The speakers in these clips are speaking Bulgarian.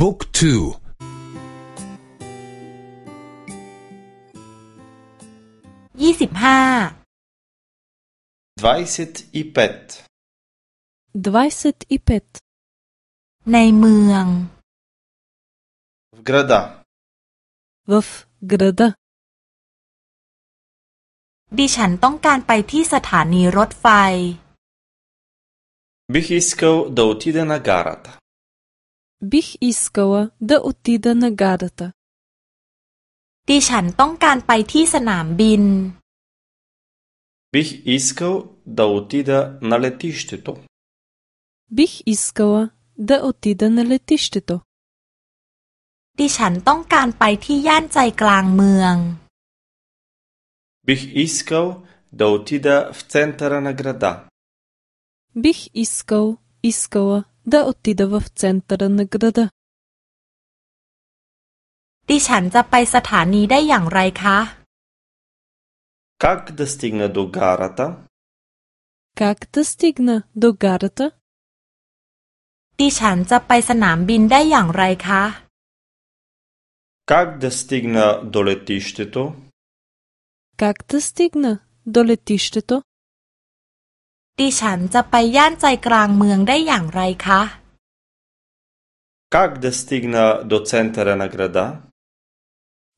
บุ๊กทูยี่สิบห้า Двадесет и пет. Двадесет и пет. ในเมือง В града. В града. ดิฉันต้องการไปที่สถานีรถไฟ Бих искал да отида на гарата. Бих искала да отида на гарата. ดิฉันต้องการไปที่สนามบิน Бих искал да отида на летището. Бих искала да отида на летището. ดิฉันต้องการไปที่ย่านใจกลางเมือง Бих искал да отида в центъра на града. Бих искал, искала да отида в центъра на града. ดิฉันจะไปสถานีได้อย่างไรคะ Как да стигна до гарата? Как да стигна до гарата? ดิฉันจะไปสนามบินได้อย่างไรคะ Как да стигна до летището? Как да стигна до летището? ดิฉันจะไปย่านใจกลางเมืองได้อย่างไรคะ Как да стигна до центъра на града?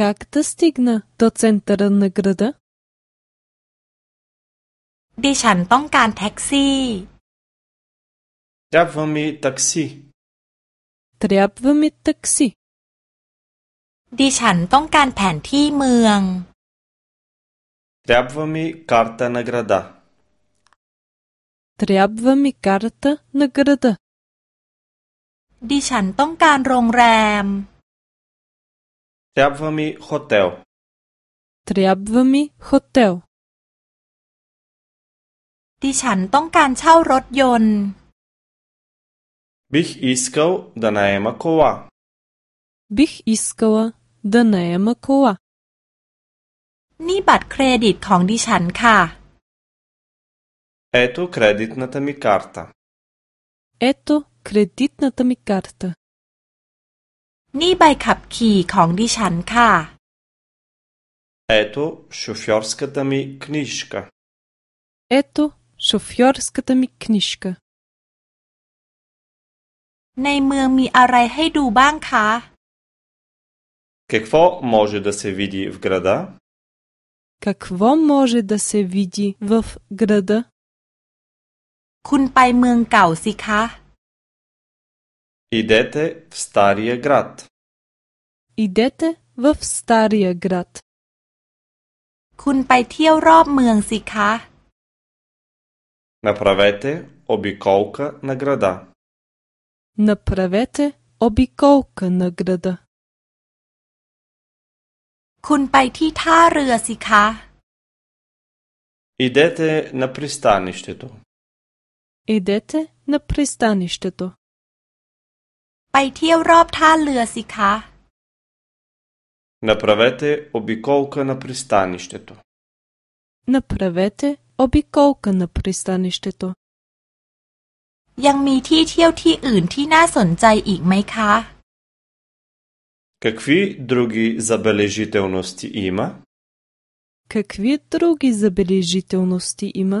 Как да стигна до центъра на града? ดิฉันต้องการแท็กซี่ Трябва ми такси. Трябва ми такси. ดิฉันต้องการแผนที่เมือง Трябва ми карта на града. Трябва ми карта на града. ดิฉันต้องการโรงแรม Трябва ми хотел. Трябва ми хотел. ดิฉันต้องการเช่ารถยนต์ Бих искал да наема кола. Бих искала да наема кола. นี่บัตรเครดิตของดิฉันค่ะ Ето кредитната ми карта. Ето кредитната ми карта. นี่ใบขับขี่ของดิฉันค่ะ Ето шофьорската ми книжка. Ето шофьорската ми книжка. ในเมืองมีอะไรให้ดูบ้างคะ Какво може да се види в града? Какво може да се види в града? คุณไปเมืองเก่าสิคะ Идете в Стария град. Идете в Стария град. คุณไปเที่ยวรอบเมืองสิคะ Направете обиколка на града. Направете обиколка на града. คุณไปที่ท่าเรือสิคะ Идете на пристанището. Идете на пристанището. ไปเที่ยวรอบท่าเรือสิคะ Направете обиколка на пристанището. Направете обиколка на пристанището. ยังมีที่เที่ยวที่อื่นที่น่าสนใจอีกไหมคะ Какви други забележителности има? Какви други забележителности има?